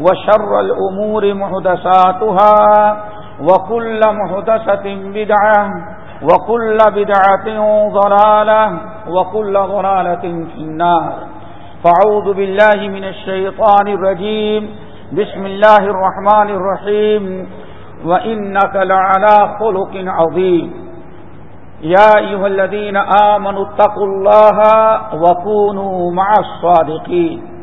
وشر الأمور محدثاتها وكل محدثة بدعة وكل بدعة ضلالة وكل ضلالة في النار. فعوذ بالله من الشيطان الرجيم. بسم الله الرحمن الرحيم. وإنك لعلى خلق عظيم. يا أيها الذين آمنوا اتقوا الله وكونوا مع الصادقين.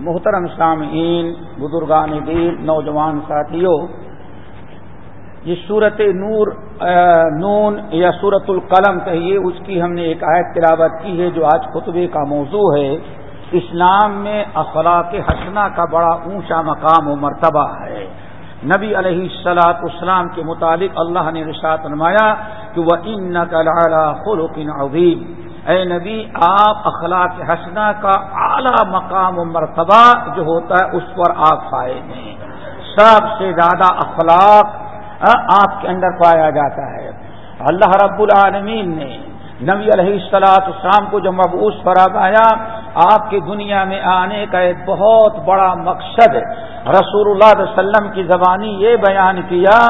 محترم سامعین، بزرگان دین، نوجوان ساتھیوں، یہ صورت نور نون یا صورت القلم کہیے، اس کی ہم نے ایک آیت تلاوت کی ہے جو آج خطبے کا موضوع ہے۔ اسلام میں اخلاق حسنہ کا بڑا اونچا مقام و مرتبہ ہے۔ نبی علیہ السلاط اسلام کے مطابق اللہ نے رشاط نمایا کہ وہ ان خلق عظیم۔ اے نبی، آپ اخلاق حسنہ کا اعلیٰ مقام و مرتبہ جو ہوتا ہے، اس پر آپ پائے ہیں۔ سب سے زیادہ اخلاق آپ کے اندر پایا جاتا ہے۔ اللہ رب العالمین نے نبی علیہ السلاط اسلام کو جو مبوس فراب آیا، آپ کی دنیا میں آنے کا ایک بہت بڑا مقصد رسول اللہ علیہ وسلم کی زبانی یہ بیان کیا۔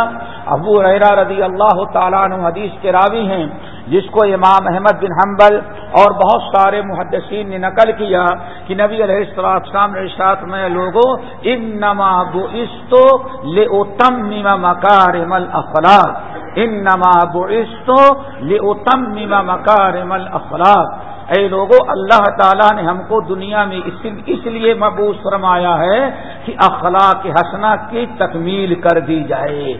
ابو ریرا رضی اللہ تعالیٰ عنہ حدیث کے راوی ہیں۔ جس کو امام احمد بن حنبل اور بہت سارے محدثین نے نقل کیا کہ نبی علیہ السلام نے ساتھ میں لوگوں ان نماب استو لے او تم مکار مل افراد ان نماب استو لے او تم مکار مل افراد اے لوگوں اللہ تعالیٰ نے ہم کو دنیا میں اس لیے مبوس فرمایا ہے کہ اخلاق حسنا کی تکمیل کر دی جائے۔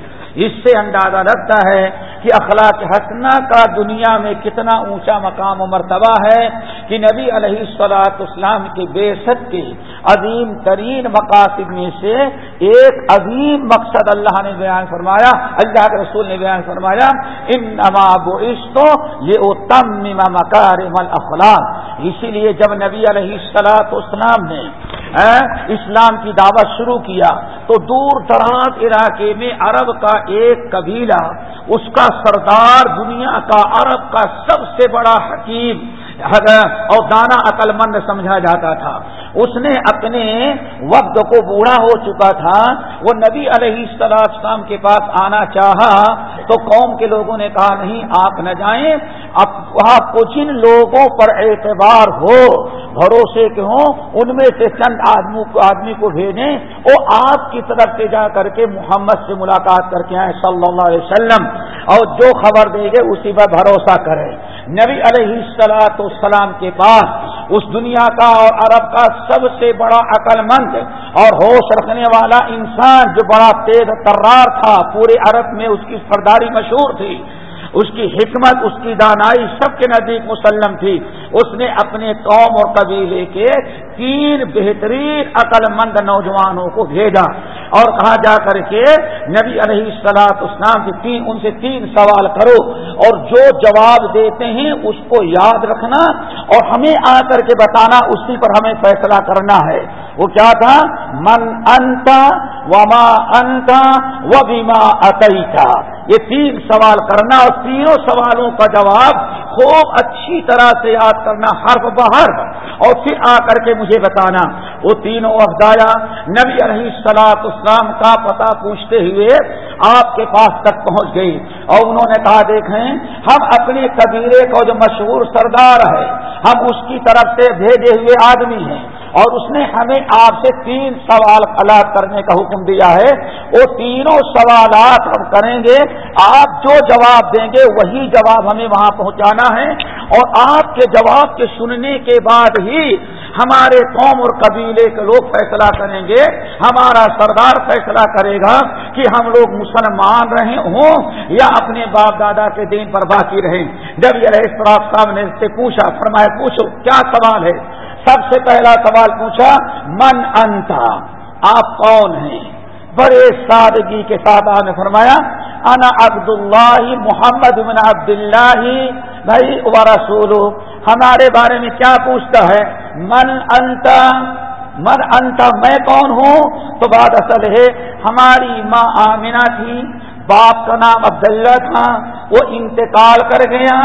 اس سے اندازہ رکھتا ہے کہ اخلاق حسنا کا دنیا میں کتنا اونچا مقام و مرتبہ ہے کہ نبی علیہ السلاط اسلام کے بے شک کے عظیم ترین مقاصد میں سے ایک عظیم مقصد اللہ نے بیان فرمایا، اللہ کے رسول نے بیان فرمایا ان نماب و یہ او تم مکار مل اخلاق اسی لیے جب نبی علیہ السلاط اسلام نے اسلام کی دعوت شروع کیا، تو دور دراز علاقے میں عرب کا ایک قبیلہ، اس کا سردار دنیا کا، عرب کا سب سے بڑا حکیم اور دانا عقل مند سمجھا جاتا تھا۔ اس نے اپنے وقت کو بوڑھا ہو چکا تھا۔ وہ نبی علیہ السلام کے پاس آنا چاہا تو قوم کے لوگوں نے کہا، نہیں، آپ نہ جائیں۔ اب آپ کو جن لوگوں پر اعتبار ہو۔ بھروسے کے ہوں، ان میں سے چند آدمی کو آدمی کو بھیجیں۔ وہ آپ کی طرف سے جا کر کے محمد سے ملاقات کر کے آئے صلی اللہ علیہ وسلم۔ اور جو خبر دے گے، اسی پر بھروسہ کریں۔ نبی علیہ السلاط السلام کے پاس اس دنیا کا اور عرب کا سب سے بڑا عقل مند اور ہوش رکھنے والا انسان جو بڑا تیز ترار تھا، پورے عرب میں اس کی سرداری مشہور تھی۔ اس کی حکمت، اس کی دانائی سب کے نزدیک مسلم تھی۔ اس نے اپنے قوم اور قبیلے کے تین بہترین عقل مند نوجوانوں کو بھیجا اور کہا جا کر کے نبی علیہ السلاط اسلام کے تین، ان سے تین سوال کرو اور جو جواب دیتے ہیں اس کو یاد رکھنا اور ہمیں آ کر کے بتانا، اسی پر ہمیں فیصلہ کرنا ہے۔ وہ کیا تھا؟ من انتا وما انتا و بیما عطی تھا یہ تین سوال کرنا اور تینوں سوالوں کا جواب خوب اچھی طرح سے یاد کرنا حرف بہر اور پھر آ کر کے مجھے بتانا، وہ تینوں افدایا نبی علیہ سلاط اسلام کا پتہ پوچھتے ہوئے آپ کے پاس تک پہنچ گئی۔ اور انہوں نے کہا، دیکھیں، ہم اپنے قبیلے کا جو مشہور سردار ہے، ہم اس کی طرف سے بھیجے ہوئے آدمی ہیں۔ اور اس نے ہمیں آپ سے تین سوال الگ کرنے کا حکم دیا ہے۔ وہ تینوں سوالات ہم کریں گے۔ آپ جو جواب دیں گے، وہی جواب ہمیں وہاں پہنچانا ہے۔ اور آپ کے جواب کے سننے کے بعد ہی ہمارے قوم اور قبیلے کے لوگ فیصلہ کریں گے۔ ہمارا سردار فیصلہ کرے گا کہ ہم لوگ مسلمان رہے ہوں یا اپنے باپ دادا کے دین پر باقی رہیں۔ جب یہ صاحب نے سے پوچھا، فرمایا، پوچھو، کیا سوال ہے؟ سب سے پہلا سوال پوچھا، من انتا آپ کون ہیں؟ بڑے سادگی کے ساتھ آپ نے فرمایا، انا عبد اللہ محمد بن عبد اللہ بھائی، و رسول ہمارے بارے میں کیا پوچھتا ہے؟ من انتا من انتا میں کون ہوں؟ تو بات اصل ہے، ہماری ماں آمینہ تھی۔ باپ کا نام عبداللہ تھا، وہ انتقال کر گیا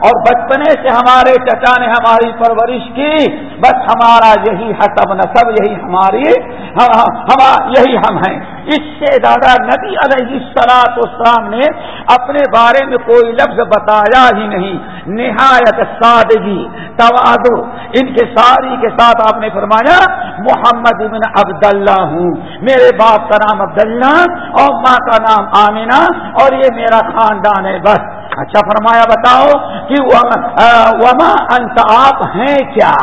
اور بچپنے سے ہمارے چچا نے ہماری پرورش کی۔ بس ہمارا یہی حسب نصب، یہی ہماری ہاں، ہاں، یہی ہم ہیں۔ اس سے زیادہ نبی علیہ السلاط اسلام نے اپنے بارے میں کوئی لفظ بتایا ہی نہیں۔ نہایت سادگی توادو ان کے ساری کے ساتھ آپ نے فرمایا، محمد ابن عبداللہ ہوں۔ میرے باپ کا نام عبداللہ اور ماں کا نام آمینہ اور یہ میرا خاندان ہے بس۔ اچھا فرمایا، بتاؤ کہ وما انت، آپ ہیں کیا؟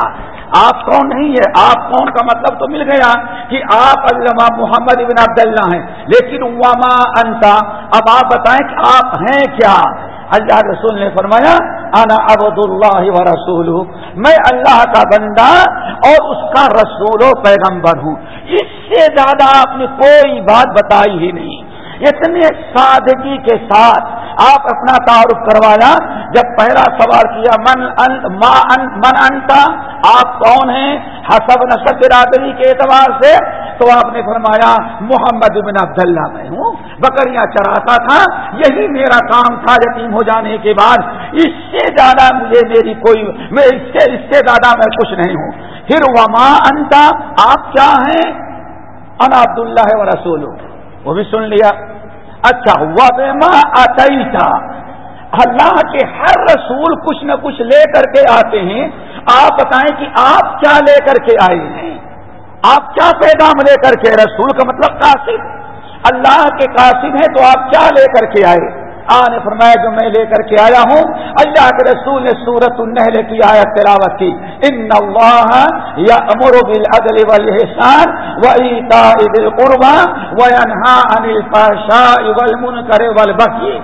آپ کون نہیں ہے آپ کون کا مطلب تو مل گیا کہ آپ علامہ محمد ابن عبداللہ ہیں۔ لیکن وما انتا اب آپ بتائیں کہ آپ ہیں کیا؟ اللہ رسول نے فرمایا، انا عبد اللہ و رسول میں اللہ کا بندہ اور اس کا رسول و پیغمبر ہوں۔ اس سے زیادہ آپ نے کوئی بات بتائی ہی نہیں۔ اتنے سادگی کے ساتھ آپ اپنا تعارف کروایا جب پہلا سوال کیا، من انت ما انت من انتا آپ کون ہیں؟ حسب نصب برادری کے اعتبار سے۔ تو آپ نے فرمایا، محمد بن عبداللہ میں ہوں۔ بکریاں چراتا تھا۔ یہی میرا کام تھا یتیم ہو جانے کے بعد۔ اس سے زیادہ مجھے میری کوئی، میں اس سے اس سے زیادہ میں کچھ نہیں ہوں۔ پھر وما انتا آپ کیا ہیں؟ ان عبداللہ و رسول وہ بھی سن لیا۔ اچھا ہوا بے ماں تھا اللہ کے ہر رسول کچھ نہ کچھ لے کر کے آتے ہیں۔ آپ بتائیں کہ آپ کیا لے کر کے آئے ہیں؟ آپ کیا پیغام لے کر کے؟ رسول کا مطلب قاسم اللہ کے قاسم ہیں تو آپ کیا لے کر کے آئے؟ آنے فرمایا جو میں لے کر کے آیا ہوں، اللہ کے رسول نے سورت النحل کی آیت تلاوت کی۔ ان اللہ یا امر بالعدل والحسان و عیتا ایتاء ذی القربى وینھا عن الفحشاء والمنکر والبغي۔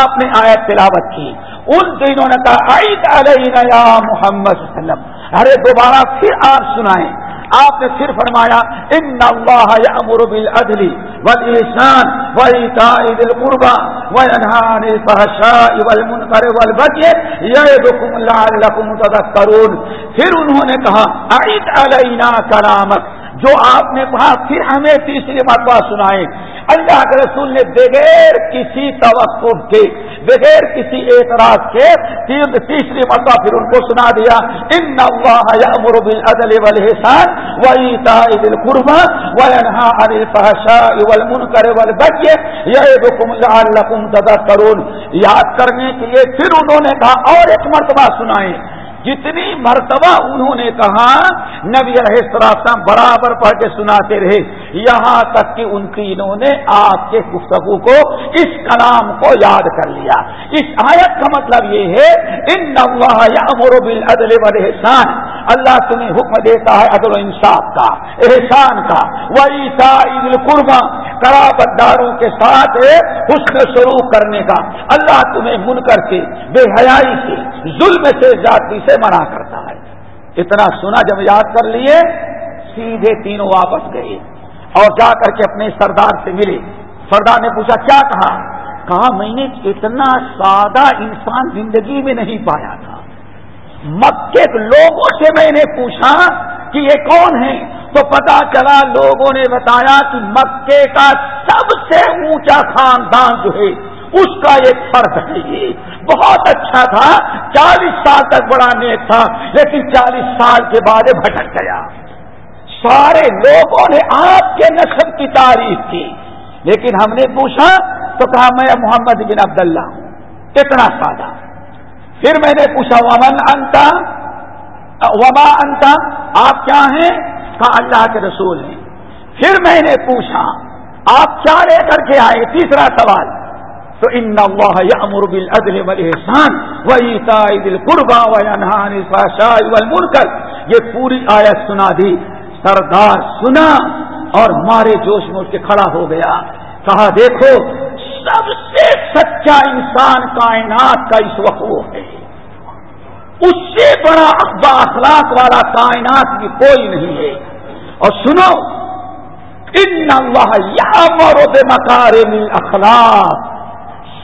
آپ نے آیت تلاوت کی۔ ان دنوں نے کہا عید علینا یا محمد صلی اللہ علیہ وسلم۔ ارے دوبارہ پھر آپ سنائیں۔ آپ نے پھر فرمایا ان اللہ یامر بالعدل والإحسان وإيتاء ذي القربى وينهى عن الفحشاء والمنكر والبغي يعظكم لعلكم تذكرون. پھر انہوں نے کہا اعد علینا کلامک جو آپ نے کہا، پھر ہمیں تیسری مرتبہ سنائیں۔ اللہ کے رسول نے بغیر کسی توقع کے، بغیر کسی اعتراض کے تیسری مرتبہ پھر ان کو سنا دیا، ان اللہ یامر بالعدل والحسان وایتاء ذی القربى وینھا عن الفحشاء والمنکر والبغي یعظکم لعلکم تذکرون۔ یاد کرنے کے لیے پھر انہوں نے کہا اور ایک مرتبہ سنائیں۔ جتنی مرتبہ انہوں نے کہا، نبی السلام برابر پڑھ کے سناتے رہے۔ یہاں تک کہ ان تینوں نے آپ کے گفتگو کو اس کلام کو یاد کر لیا۔ اس آیت کا مطلب یہ ہے، ان امر بالعدل والحسان اللہ تمہیں حکم دیتا ہے عدل و انصاف کا، احسان کا۔ وہی عید القربہ قرابت داروں کے ساتھ حسن شروع کرنے کا۔ اللہ تمہیں من کر کے، بے حیائی سے ظلم سے جاتی سے منع کرتا ہے۔ اتنا سنا جب یاد کر لیے، سیدھے تینوں واپس گئے۔ اور جا کر کے اپنے سردار سے ملے۔ سردار نے پوچھا، کیا کہا؟ کہا، میں نے اتنا سادہ انسان زندگی میں نہیں پایا تھا۔ مکے لوگوں سے میں نے پوچھا کہ یہ کون ہے تو پتا چلا لوگوں نے بتایا کہ مکے کا سب سے اونچا خاندان جو ہے، اس کا ایک فرد ہے۔ یہ بہت اچھا تھا۔ چالیس سال تک بڑا نیک تھا، لیکن چالیس سال کے بعد بھٹک گیا۔ سارے لوگوں نے آپ کے نسل کی تعریف کی۔ لیکن ہم نے پوچھا، تو کہا، میں محمد بن عبداللہ ہوں۔ اتنا سادہ۔ پھر میں نے پوچھا، ومن انتا وما انتا آپ کیا ہیں؟ کہا، اللہ کے رسول ہیں. پھر میں نے پوچھا، آپ کیا لے کر کے آئے؟ تیسرا سوال، تو ان اللہ یامر بالعدل والاحسان وایتاء ذی القربى وینھا عن الفحشاء والمنکر یہ پوری آیت سنا دی۔ سردار سنا اور مارے جوش میں اٹھ کے کھڑا ہو گیا۔ کہا، دیکھو سب سے سچا انسان کائنات کا اس وقت وہ ہے۔ اس سے بڑا اخبا اخلاق والا کائنات بھی کوئی نہیں ہے۔ اور سنو، ان اللہ یا مرد مکارم اخلاق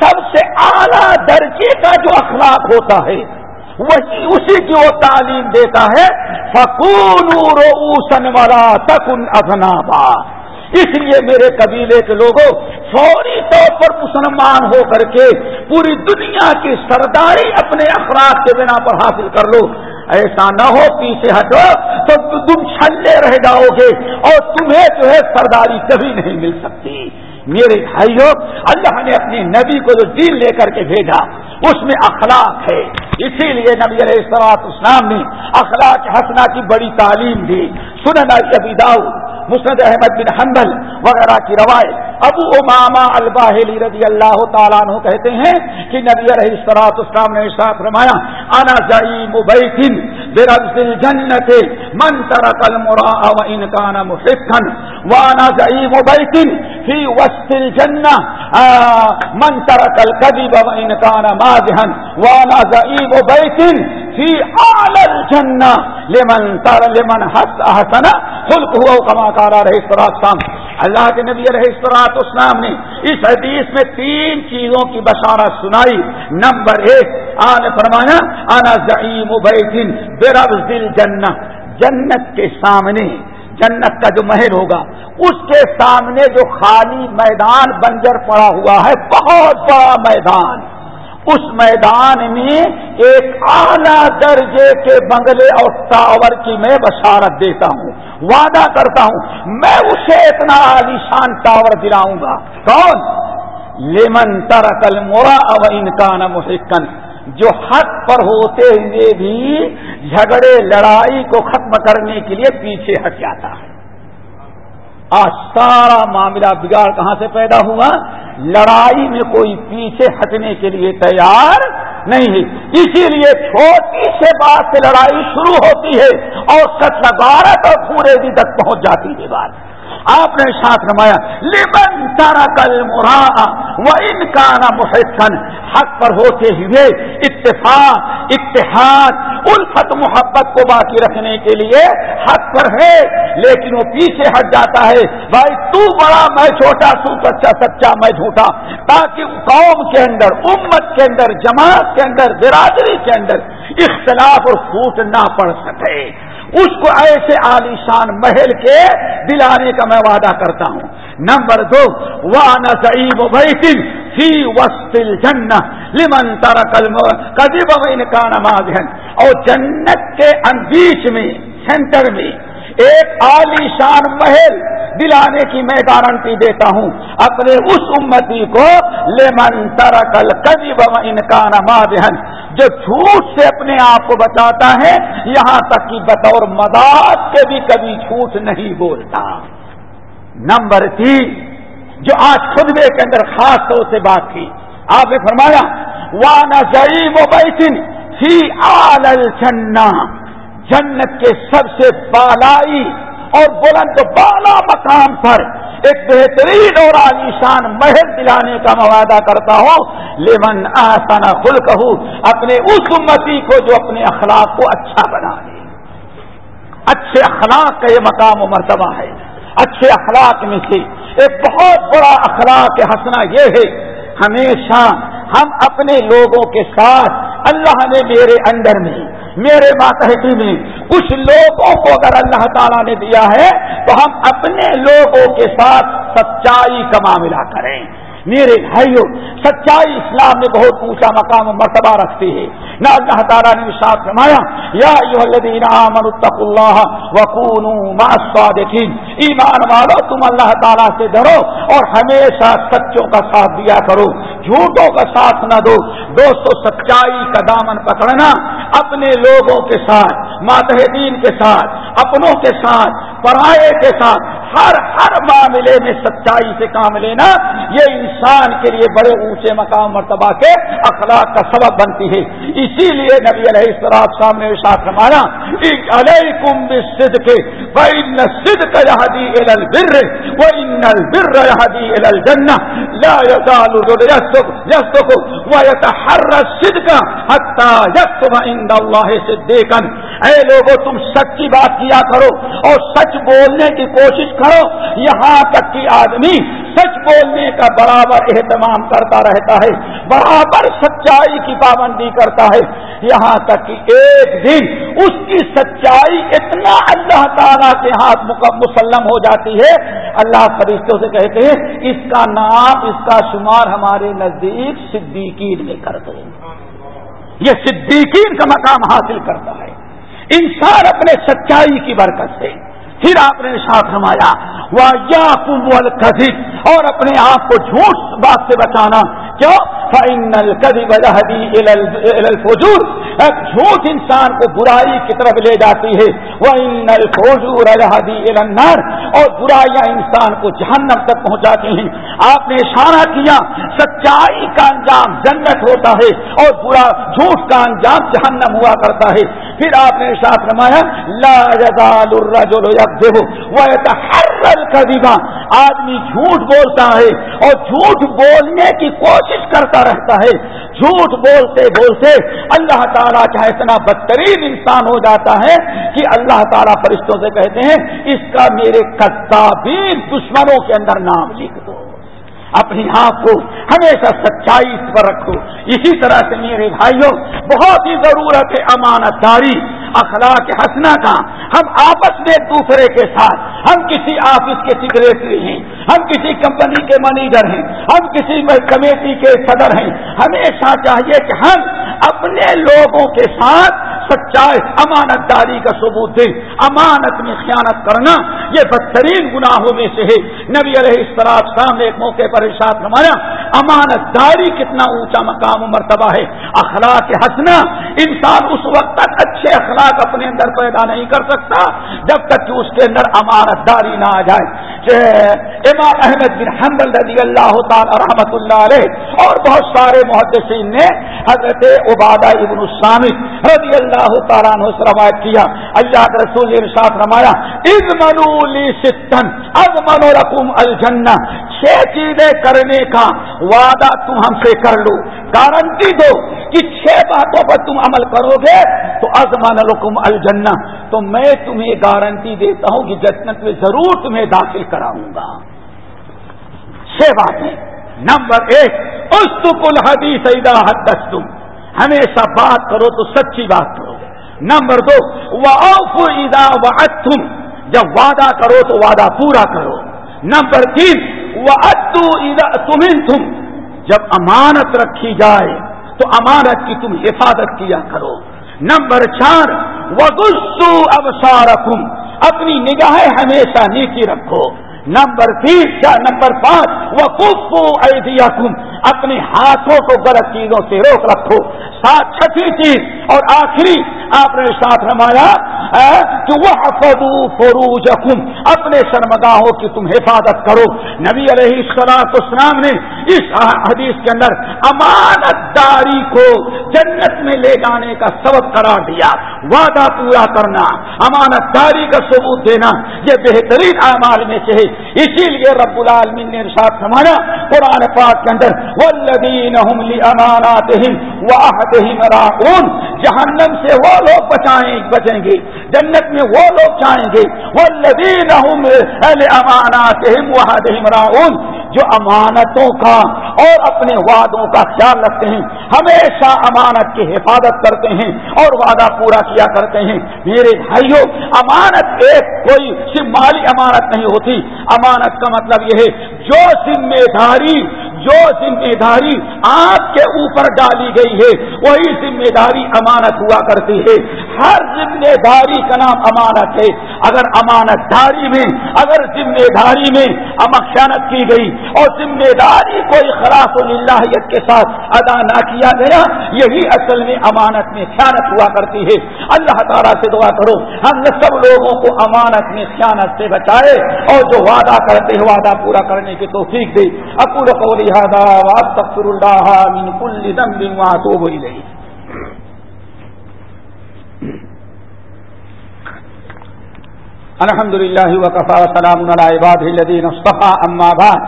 سب سے اعلیٰ درجے کا جو اخلاق ہوتا ہے، وہی اسی کی وہ تعلیم دیتا ہے۔ فکون روسن والا تکن افنابا اس لیے میرے قبیلے کے لوگوں، فوری طور پر مسلمان ہو کر کے پوری دنیا کی سرداری اپنے اخلاق کے بنا پر حاصل کر لو۔ ایسا نہ ہو، پیچھے ہٹو، تو تم چھلے رہ جاؤ گے اور تمہیں جو ہے سرداری کبھی نہیں مل سکتی۔ میرے بھائیوں، اللہ نے اپنی نبی کو جو دین لے کر کے بھیجا، اس میں اخلاق ہے۔ اسی لیے نبی علیہ السلاط اسلام نے اخلاق حسنا کی بڑی تعلیم دی۔ سنن ابی داؤ مسند احمد بن حنبل وغیرہ کی روایت۔ ابو اماما الباہلی رضی اللہ تعالیٰ عنہ کہتے ہیں کہ نبی علیہ السلاط اسلام نے ساتھ رمایا آنا جائی مبین بربز الجنت من ترک المراء وان كان محقا وانا زعيم بيت في وسط الجنة من ترك الكذب وان كان مازحا وانا زعيم بيت في اعلى الجنة لمن تر، لمن حسن خلقه كما قال عليه الصلاه والسلام۔ اللہ کے نبی علیہ السلاط اسلام نے اس حدیث میں تین چیزوں کی بشارت سنائی۔ نمبر ایک آن فرمایا آنا ضعیم بیٹن بربز دل جنت جنت کے سامنے، جنت کا جو محل ہوگا، اس کے سامنے جو خالی میدان بنجر پڑا ہوا ہے، بہت بڑا میدان۔ اس میدان میں ایک اعلی درجے کے بنگلے اور ٹاور کی میں بشارت دیتا ہوں، وعدہ کرتا ہوں، میں اسے اتنا عالیشان ٹاور دلاؤں گا۔ کون؟ لیمن ترکل مورا اب انکان محکن جو حق پر ہوتے ہوئے بھی جھگڑے، لڑائی کو ختم کرنے کے لیے پیچھے ہٹ جاتا ہے۔ آج سارا معاملہ بگاڑ کہاں سے پیدا ہوا؟ لڑائی میں کوئی پیچھے ہٹنے کے لیے تیار نہیں ہے۔ اسی لیے چھوٹی سے بات سے لڑائی شروع ہوتی ہے اور سچ لگارت اور پورے دن تک پہنچ جاتی ہے بات۔ آپ نے ساتھ رمایا لمن تارا کل مرا وہ ان کا نا محسن حق پر ہوتے ہوئے اتفاق، اتحاد، الفت، محبت کو باقی رکھنے کے لیے حق پر ہے، لیکن وہ پیچھے ہٹ جاتا ہے۔ بھائی، تو بڑا میں چھوٹا، تو سچا سچا میں جھوٹا۔ تاکہ قوم کے اندر، امت کے اندر، جماعت کے اندر، برادری کے اندر اختلاف اور پھوٹ نہ پڑ سکے۔ اس کو ایسے عالیشان محل کے دلانے کا میں وعدہ کرتا ہوں۔ نمبر دو وانا سعیب بیتن فی وسط الجنہ لمن ترک کدیب کا نماز اور جنت کے بیچ میں، سینٹر میں ایک عالیشان محل دلانے کی میں گارنٹی دیتا ہوں۔ اپنے اس امتی کو لیمن ترکل کبھی بم انکان مادہن جو جھوٹ سے اپنے آپ کو بچاتا ہے، یہاں تک کہ بطور مداد کے بھی کبھی جھوٹ نہیں بولتا۔ نمبر تین، جو آج خطبے کے اندر خاص طور سے بات کی۔ آپ نے فرمایا وانا ضعیب و بیتن فی آل الجنہ جنت کے سب سے بالائی اور بلند بالا مقام پر ایک بہترین اور عالیشان محل دلانے کا موادہ کرتا ہوں۔ لیمن آسان خل اپنے اس امتی کو جو اپنے اخلاق کو اچھا بنا لے اچھے اخلاق کا یہ مقام و مرتبہ ہے۔ اچھے اخلاق میں سے ایک بہت بڑا اخلاق ہنسنا یہ ہے، ہمیشہ ہم اپنے لوگوں کے ساتھ اللہ نے میرے اندر میں میرے ماتحتی میں کچھ لوگوں کو اگر اللہ تعالیٰ نے دیا ہے تو ہم اپنے لوگوں کے ساتھ سچائی کا معاملہ کریں۔ میرے بھائیوں سچائی اسلام میں بہت اونچا مقام و مرتبہ رکھتی ہے۔ نہ اللہ تعالیٰ نے ساتھ فرمایا، یا اللہ وقون ایمان والو، تم اللہ تعالیٰ سے ڈرو اور ہمیشہ سچوں کا ساتھ دیا کرو۔ جھوٹوں کا ساتھ نہ دو۔ دوستو، سچائی کا دامن پکڑنا اپنے لوگوں کے ساتھ ماتحدین کے ساتھ، اپنوں کے ساتھ، پرائے کے ساتھ ہر ہر معاملے میں سچائی سے کام لینا یہ انسان کے لیے بڑے اونچے مقام مرتبہ کے اخلاق کا سبب بنتی ہے۔ اسی لیے نبی علیہ السلام سامنے ساتھ رمانا علیہ کم سدھ کے بین سدھ کا یادی ال بر وہ ان بر یادی ال جنا یا یس کو وہ ہر سدھ کا حتہ یس اللہ اے لوگوں تم سچ کی بات کیا کرو اور سچ بولنے کی کوشش کرو۔ یہاں تک کہ آدمی سچ بولنے کا برابر اہتمام کرتا رہتا ہے، برابر سچائی کی پابندی کرتا ہے۔ یہاں تک کہ ایک دن اس کی سچائی اتنا اللہ تعالیٰ کے ہاتھ مسلم ہو جاتی ہے۔ اللہ فرشتوں سے کہتے ہیں، اس کا نام، اس کا شمار ہمارے نزدیک صدیقین میں کر دیں یہ صدیقین کا مقام حاصل کرتا ہے۔ انسان اپنے سچائی کی برکت سے۔ پھر آپ نے ساتھ رمایا وہ یا کمبل اور اپنے آپ کو جھوٹ بات سے بچانا۔ کیوں؟ جھوٹ انسان کو برائی کی طرف لے جاتی ہے۔ وہ انل فوجور اور برائیاں انسان کو جہنم تک پہنچاتی ہیں۔ آپ نے اشارہ کیا، سچائی کا انجام جنت ہوتا ہے اور برا جھوٹ کا انجام جہنم ہوا کرتا ہے۔ پھر آپ نے ساتھ رمایا لا جزال الرجل یکذب وہ کبھی آدمی جھوٹ بولتا ہے اور جھوٹ بولنے کی کوشش کرتا رہتا ہے۔ جھوٹ بولتے بولتے اللہ تعالیٰ کا اتنا بدترین انسان ہو جاتا ہے کہ اللہ تعالیٰ فرشتوں سے کہتے ہیں، اس کا میرے کتابین دشمنوں کے اندر نام لکھ دو۔ اپنی آپ کو ہمیشہ سچائی اس پر رکھو۔ اسی طرح سے میرے بھائیوں، بہت ہی ضرورت ہے امانت داری اخلاق ہنسنا کا۔ ہم آپس میں ایک دوسرے کے ساتھ ہم کسی آفس کے سیکریٹری ہیں، ہم کسی کمپنی کے مینیجر ہیں، ہم کسی کمیٹی کے صدر ہیں۔ ہمیشہ چاہیے کہ ہم اپنے لوگوں کے ساتھ سچائی امانت داری کا ثبوت دے امانت میں خیانت کرنا، یہ بدترین گناہوں میں سے ہے۔ نبی علیہ السلام سامنے ایک موقع پر ارشاد نمایا امانت داری کتنا اونچا مقام و مرتبہ ہے۔ اخلاق ہنسنا انسان اس وقت تک اچھے اخلاق اپنے اندر پیدا نہیں کر سکتا، جب تک کہ اس کے اندر امانت داری نہ آ جائے۔ امام احمد بن حنبل رضی اللہ تعالی رحمت اللہ علیہ اور بہت سارے محدثین نے حضرت عبادہ ابن السامد رضی اللہ تعالیٰ عنہ سے روایت کیا، اللہ کے رسول نے ارشاد رمایا از منو لی ستن از منو رقم الجنہ، چھ چیزیں کرنے کا وعدہ تم ہم سے کر لو، گارنٹی دو کہ چھ باتوں پر تم عمل کرو گے تو ازمان الکم الجنہ، تو میں تمہیں گارنٹی دیتا ہوں کہ جنت میں ضرور تمہیں داخل کراؤں گا۔ چھ باتیں۔ نمبر ایک استق الحدیث حد تم ہمیشہ بات کرو تو سچی بات کرو۔ نمبر دو وہ ادا تم جب وعدہ کرو تو وعدہ پورا کرو۔ نمبر تین وہ تمہیں تم جب امانت رکھی جائے تو امانت کی تم حفاظت کیا کرو۔ نمبر چار وہ گسو ابسار اپنی نگاہیں ہمیشہ نیچی رکھو۔ نمبر تین نمبر پانچ وہ کفو اپنے ہاتھوں کو غلط چیزوں سے روک رکھو۔ سات چھٹی چیز اور آخری آپ نے ساتھ رمایا کہ وہ فروج اپنے شرمگاہوں کی تم حفاظت کرو۔ نبی علیہ السلام اسلام نے اس حدیث کے اندر امانت داری کو جنت میں لے جانے کا سبب قرار دیا۔ وعدہ پورا کرنا، امانت داری کا ثبوت دینا، یہ بہترین اعمال میں سے ہے۔ اسی لیے رب العالمین نے ارشاد سمایا قرآن پاک کے اندر والذین هم لاماناتهم وعهدهم راعون. جہنم سے وہ لوگ بچائیں بچیں گے، جنت میں وہ لوگ چاہیں گے. والذین هم لاماناتهم وعهدهم راعون. جو امانتوں کا اور اپنے وعدوں کا خیال رکھتے ہیں، ہمیشہ امانت کی حفاظت کرتے ہیں اور وعدہ پورا کیا کرتے ہیں. میرے بھائیوں امانت ایک کوئی صرف مالی امانت نہیں ہوتی. امانت کا مطلب یہ ہے، جو ذمہ داری جو ذمہ داری آپ کے اوپر ڈالی گئی ہے، وہی ذمہ داری امانت ہوا کرتی ہے۔ ہر ذمہ داری کا نام امانت ہے۔ اگر امانت داری میں، اگر ذمہ داری میں امخانت کی گئی اور ذمہ داری کوئی خلاف اللہیت کے ساتھ ادا نہ کیا گیا، یہی اصل میں امانت میں خیانت ہوا کرتی ہے۔ اللہ تعالیٰ سے دعا کرو، ہم نے سب لوگوں کو امانت میں خیانت سے بچائے اور جو وعدہ کرتے ہیں، وعدہ پورا کرنے کی توفیق دے۔ اکول قولی هذا واستغفر الله من كل ذنب واتوب اليه الحمد للہ وكفى سلام على عباده الذين اما بعد.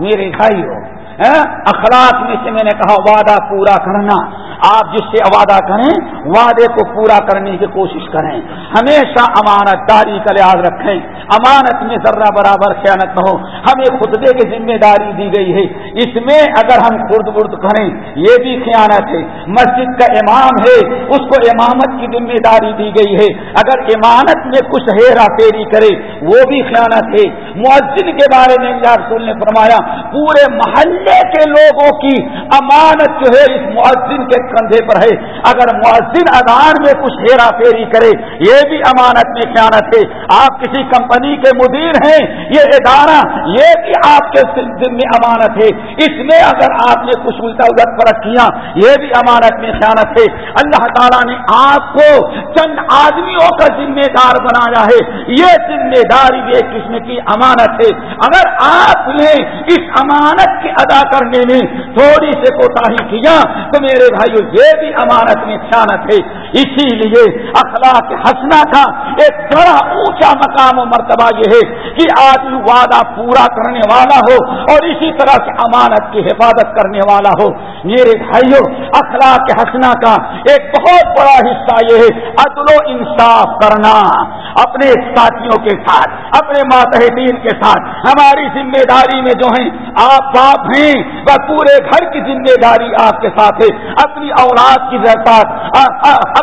میرے بھائیو ہاں؟ اخلاق میں سے میں نے کہا، وعدہ پورا کرنا۔ آپ جس سے وعدہ کریں، وعدے کو پورا کرنے کی کوشش کریں۔ ہمیشہ امانت داری کا لحاظ رکھیں۔ امانت میں ذرہ برابر خیانت نہ ہو۔ ہمیں خطبے کی ذمہ داری دی گئی ہے۔ اس میں اگر ہم خرد برد کریں، یہ بھی خیانت ہے۔ مسجد کا امام ہے، اس کو امامت کی ذمہ داری دی گئی ہے۔ اگر امانت میں کچھ ہیرا پھیری کرے، وہ بھی خیانت ہے۔ مؤذن کے بارے میں اللہ رسول نے فرمایا، پورے محلے کے لوگوں کی امانت جو ہے، اس مؤذن کے کندھے پر ہے۔ اگر مؤذن ادان میں کچھ ہیرا پھیری کرے، یہ بھی امانت میں خیانت ہے۔ آپ کسی کمپنی کے مدیر ہیں، یہ ادارہ، یہ بھی آپ کے ذمہ امانت ہے۔ اس میں اگر آپ نے کچھ الٹا الٹ فرق کیا، یہ بھی امانت میں خیانت ہے۔ اللہ تعالیٰ نے آپ کو چند آدمیوں کا ذمہ دار بنایا ہے۔ یہ ذمہ داری ایک قسم کی امانت ہے۔ اگر آپ نے اس امانت کے ادا کرنے میں تھوڑی سے کوتا کیا، تو میرے بھائی یہ بھی امانت میں ہے اسی لیے اخلاق ہنسنا کا ایک بڑا اونچا مقام و مرتبہ یہ ہے کہ آدمی وعدہ پورا کرنے والا ہو اور اسی طرح سے امانت کی حفاظت کرنے والا ہو۔ میرے بھائیوں اخلاق ہنسنا کا ایک بہت بڑا حصہ یہ ہے، عدل و انصاف کرنا۔ اپنے ساتھیوں کے ساتھ، اپنے ماتحدین کے ساتھ، ہماری ذمہ داری میں جو ہیں، آپ باپ ہیں، وہ پورے گھر کی ذمہ داری آپ کے ساتھ ہے۔ اپنی اولاد کی ساتھ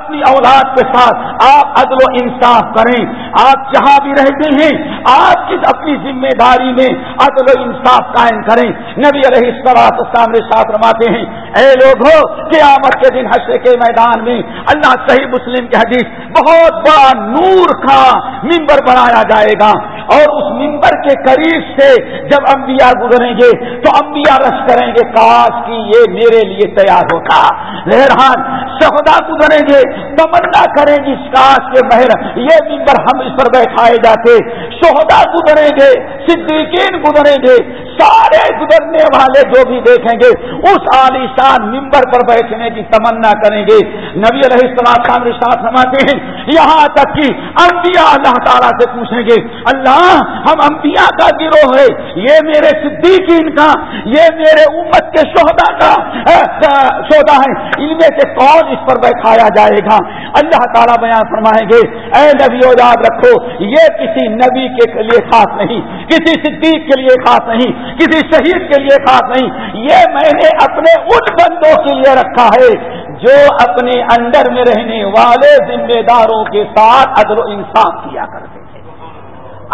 اپنی اولاد کے ساتھ آپ عدل و انصاف کریں۔ آپ جہاں بھی رہتے ہیں، آپ کی اپنی ذمہ داری میں عدل و انصاف قائم کریں۔ نبی علیہ السلام سامنے ساتھ رواتے ہیں، اے لوگ ہو قیامت کے دن حشر کے میدان میں اللہ صحیح مسلم کے حدیث بہت بڑا نور کا ممبر بنایا جائے گا۔ اور اس ممبر کے قریب سے جب انبیاء گزریں گے تو انبیاء رش کریں گے، کاش کی یہ میرے لیے تیار ہوتا۔ لہران شہدا گزریں گے، تمنا کریں گے اس کاش کے مہر، یہ ممبر ہم اس پر بیٹھائے جاتے۔ شہدا گزریں گے، صدیقین گزریں گے، سارے گزرنے والے جو بھی دیکھیں گے، اس عالیشان ممبر پر بیٹھنے کی تمنا کریں گے۔ نبی علیہ السلام خان ساتھ سماتے ہیں، یہاں تک کہ انبیاء اللہ تعالیٰ سے پوچھیں گے، اللہ، ہم انبیاء کا گروہ ہے یہ میرے صدیقین کا، یہ میرے امت کے شہدا کا سودا ہے ان میں سے کون اس پر بیٹھایا جائے گا؟ اللہ تعالیٰ بیان فرمائیں گے، اے نبی، یاد رکھو، یہ کسی نبی کے لیے خاص نہیں، کسی صدیق کے لیے خاص نہیں، کسی شہید کے لیے خاص نہیں، یہ میں نے اپنے ان بندوں کے لیے رکھا ہے جو اپنے اندر میں رہنے والے ذمہ داروں کے ساتھ عدل و انصاف کیا کرتے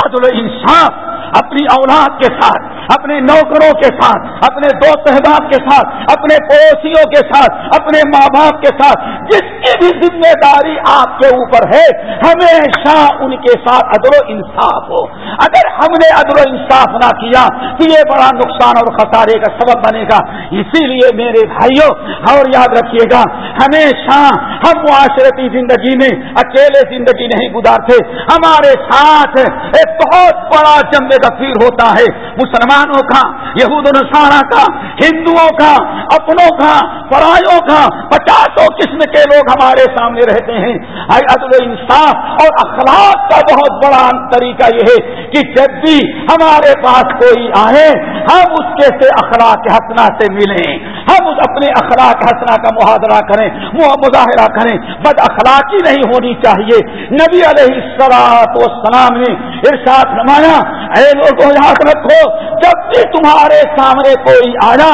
عدل و انصاف اپنی اولاد کے ساتھ، اپنے نوکروں کے ساتھ، اپنے دو احباب کے ساتھ، اپنے پڑوسیوں کے ساتھ، اپنے ماں باپ کے ساتھ، جس کی بھی ذمہ داری آپ کے اوپر ہے، ہمیشہ ان کے ساتھ عدل و انصاف ہو۔ اگر ہم نے عدل و انصاف نہ کیا، تو یہ بڑا نقصان اور خسارے کا سبب بنے گا۔ اسی لیے میرے بھائیوں اور یاد رکھیے گا، ہمیشہ ہم معاشرتی زندگی میں اکیلے زندگی نہیں گزارتے، ہمارے ساتھ ایک بہت بڑا جمع کثیر ہوتا ہے۔ مسلمانوں کا، یہود نسارا کا، ہندوؤں کا، اپنوں کا، پرایوں کا، پچاسوں قسم کے لوگ ہمارے سامنے رہتے ہیں۔ عدل انصاف اور اخلاق کا بہت بڑا طریقہ یہ ہے کہ جب بھی ہمارے پاس کوئی آئے ہم اس کے سے اخلاق حسنا سے ملیں۔ ہم اس اپنے اخلاق حسنا کا محاذرہ کریں مظاہرہ کریں۔ بد اخلاقی نہیں ہونی چاہیے۔ نبی علیہ السلاط والسلام نے ارشاد نمایا اے لوگوں، یاد رکھو، جب بھی تمہارے سامنے کوئی آیا،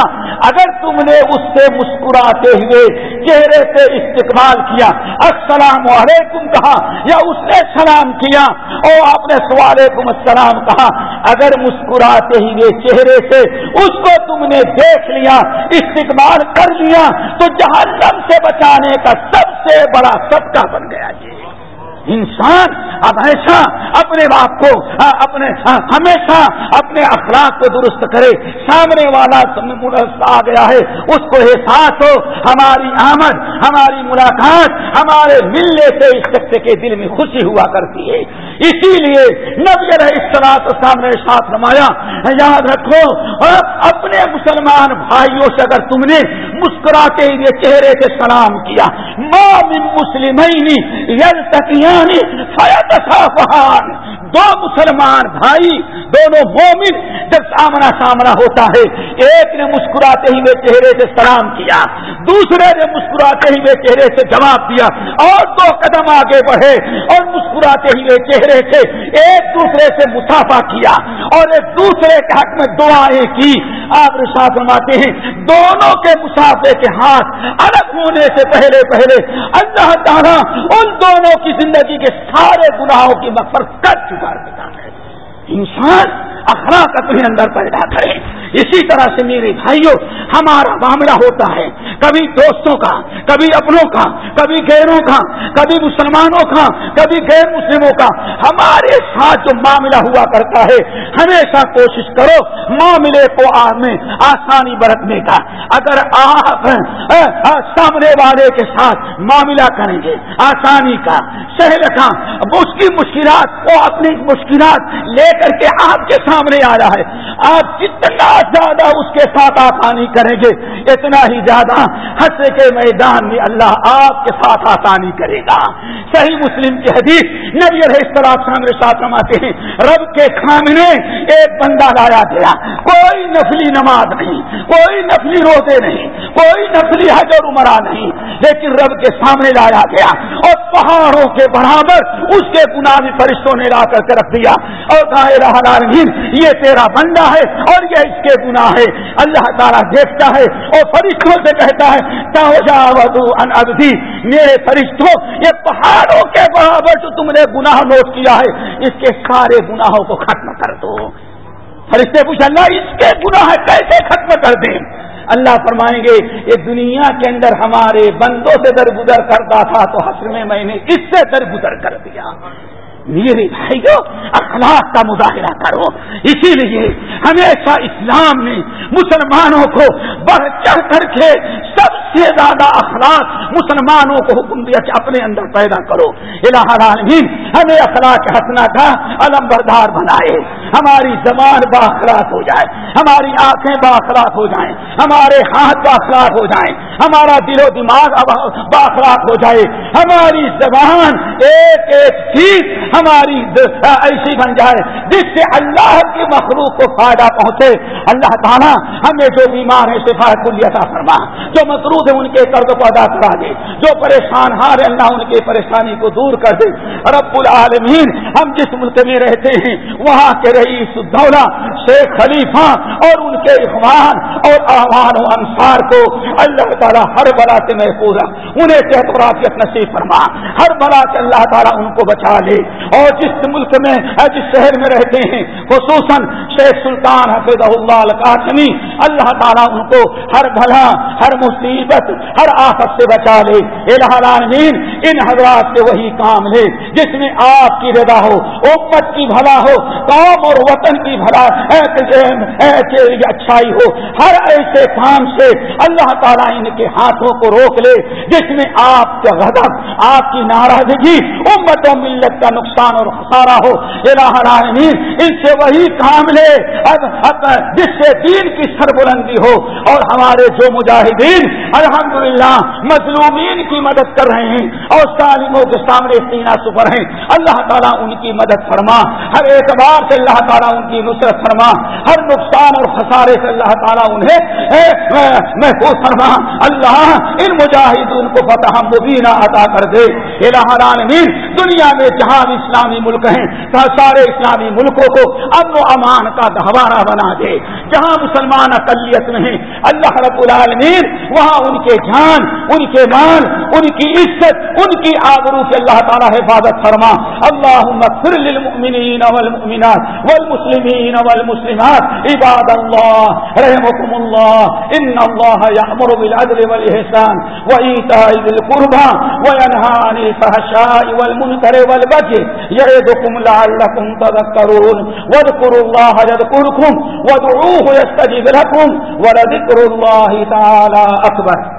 اگر تم نے اس سے مسکراتے ہوئے چہرے سے استقبال کیا، السلام علیکم کہا یا اس نے سلام کیا اور آپ نے سوالم السلام کہا، اگر مسکراتے ہوئے چہرے سے اس کو تم نے دیکھ لیا، استقبال کر لیا، تو جہنم سے بچانے کا سب سے بڑا سب کا بن گیا جی۔ انسان اب ایسا اپنے باپ کو اپنے ہمیشہ اپنے اخلاق کو درست کرے۔ سامنے والا آ گیا ہے۔ اس کو احساس ہو، ہماری آمد، ہماری ملاقات، ہمارے ملنے سے اس شخص کے دل میں خوشی ہوا کرتی ہے۔ اسی لیے نبی اصطلاح سامنے ساتھ نمایا یاد رکھو اپنے مسلمان بھائیوں سے اگر تم نے مسکراتے ہوئے چہرے سے سلام کیا ماں مسلم یل تکیاں یعنی دو مسلمان بھائی، دونوں مومن جب سامنا سامنا ہوتا ہے، ایک نے مسکراتے ہی وہ چہرے سے سلام کیا، دوسرے نے مسکراتے ہی وہ چہرے سے جواب دیا، اور دو قدم آگے بڑھے اور مسکراتے ہی وہ چہرے سے ایک دوسرے سے مسافہ کیا اور ایک دوسرے کے حق میں دعائیں کی۔ آپ رشاط فرماتے ہیں، دونوں کے مسافے کے ہاتھ الگ ہونے سے پہلے پہلے اللہ تعالیٰ ان دونوں کی زندگی زندگی کے سارے گناہوں کی مفر کر چکا ہے۔ انسان اخلاق اپنے اندر پیدا کرے اسی طرح سے میرے بھائیوں، ہمارا معاملہ ہوتا ہے۔ کبھی دوستوں کا، کبھی اپنوں کا، کبھی غیروں کا، کبھی مسلمانوں کا، کبھی غیر مسلموں کا۔ ہمارے ساتھ جو معاملہ ہوا کرتا ہے، ہمیشہ کوشش کرو معاملے کو میں، آسانی برتنے کا۔ اگر آپ سامنے والے کے ساتھ معاملہ کریں گے، آسانی کا۔ سہل کا اس کی مشکلات وہ اپنی مشکلات لے کر کے آپ کے ساتھ سامنے آیا ہے۔ آپ جتنا زیادہ اس کے ساتھ آسانی کریں گے، اتنا ہی زیادہ حسے کے میدان میں اللہ آپ کے ساتھ آسانی کرے گا۔ صحیح مسلم کی حدیث نبی سامنے ساتھ رماتے ہیں، رب کے سامنے ایک بندہ لایا گیا۔ کوئی نفلی نماز نہیں، کوئی نفلی روزے نہیں، کوئی نفلی حج اور عمرہ نہیں، لیکن رب کے سامنے لایا گیا۔ اور پہاڑوں کے برابر اس کے گناہ فرشتوں نے لا کر کے رکھ دیا۔ اور کہا رہا یہ تیرا بندہ ہے اور یہ اس کے گناہ ہے۔ اللہ تعالیٰ دیکھتا ہے اور فرشتوں سے کہتا ہے میرے فرشتوں، یہ پہاڑوں کے برابر جو تم نے گناہ نوٹ کیا ہے، اس کے سارے گناہوں کو ختم کر دو۔ فرشتے پوچھ اللہ، اس کے گناہ کیسے ختم کر دیں؟ اللہ فرمائیں گے، یہ دنیا کے اندر ہمارے بندوں سے درگزر کرتا تھا تو حسر میں میں نے اس سے درگزر کر دیا۔ میرے بھائیو اخلاق کا مظاہرہ کرو۔ اسی لیے ہمیشہ اسلام نے مسلمانوں کو بڑھ چڑھ کر کے سب سے زیادہ اخلاق مسلمانوں کو حکم دیا کہ اپنے اندر پیدا کرو۔ الہ العالمین، ہمیں اخلاق ہنسنا کا علم بردار بنائے۔ ہماری زبان باخلاق ہو جائے، ہماری آنکھیں باخلاق ہو جائیں، ہمارے ہاتھ باخلاق ہو جائیں، ہمارا دل و دماغ باخلاق ہو جائے۔ ہماری زبان ایک ایک چیز ہماری ایسی بن جائے، جس سے اللہ کی مخلوق کو فائدہ پہنچے۔ اللہ تعالیٰ ہمیں جو بیمار ہیں شفا کلیتا فرما۔ جو مقروض ہے ان کے قرض کو ادا کرا دے، جو پریشان ہار اللہ، ان کی پریشانی کو دور کر دے۔ رب العالمین، ہم جس ملک میں رہتے ہیں، وہاں کے رئیس الدولہ، شیخ خلیفہ اور ان کے اخوان اور احوان و انصار کو اللہ تعالیٰ ہر بلا سے محفوظ انہیں صحت و رافیت نصیب فرما، ہر بلا سے اللہ تعالیٰ ان کو بچا لے۔ اور جس ملک میں جس شہر میں رہتے ہیں، خصوصاً شیخ سلطان حفظ اللہ القاسمی، اللہ تعالیٰ ان کو ہر بھلا، ہر مصیبت، ہر آفت سے بچا لے۔ العالمین، ان حضرات سے وہی کام لے، جس میں آپ کی رضا ہو، امت کی بھلا ہو، قوم اور وطن کی بھلا۔ اچھائی ہو، ہر ایسے کام سے اللہ تعالیٰ ان کے ہاتھوں کو روک لے، جس میں آپ کا غضب، آپ کی ناراضگی، امت و ملت کا نقصان نقصان اور خسارہ ہو، الہ العالمین ان سے وہی کام لے۔ جس سے دین کی سربلندی ہو اور ہمارے جو مجاہدین الحمدللہ مظلومین کی مدد کر رہے ہیں اور تعلیموں کے سامنے سینا سپر ہیں، اللہ تعالیٰ ان کی مدد فرما۔ ہر اعتبار سے اللہ تعالیٰ ان کی نصرت فرما۔ ہر نقصان اور خسارے سے اللہ تعالیٰ انہیں محفوظ فرما۔ اللہ ان مجاہدین کو فتح مبینہ عطا کر دے۔ الہ العالمین، دنیا میں جہاں بھی اسلامی ملک ہیں سارے اسلامی ملکوں کو امن و امان کا گہوارہ بنا دے۔ جہاں مسلمان اقلیت میں ہیں اللہ رب العالمین وہاں ان کے جان، ان کے مان ان کی عزت، ان کی آبرو سے اللہ تعالیٰ حفاظت فرما۔ اللہ للمؤمنین والمؤمنات والمسلمین والمسلمات۔ عباد اللہ رحمكم اللہ۔ ان اللہ یعمر بالعدل والإحسان وإيتاء ذي القربى وينهى عن الفحشاء والمنكر والبغي يعظكم لعلكم تذكرون. واذكروا الله يذكركم وادعوه يستجب لكم ولذكر الله تعالى أكبر.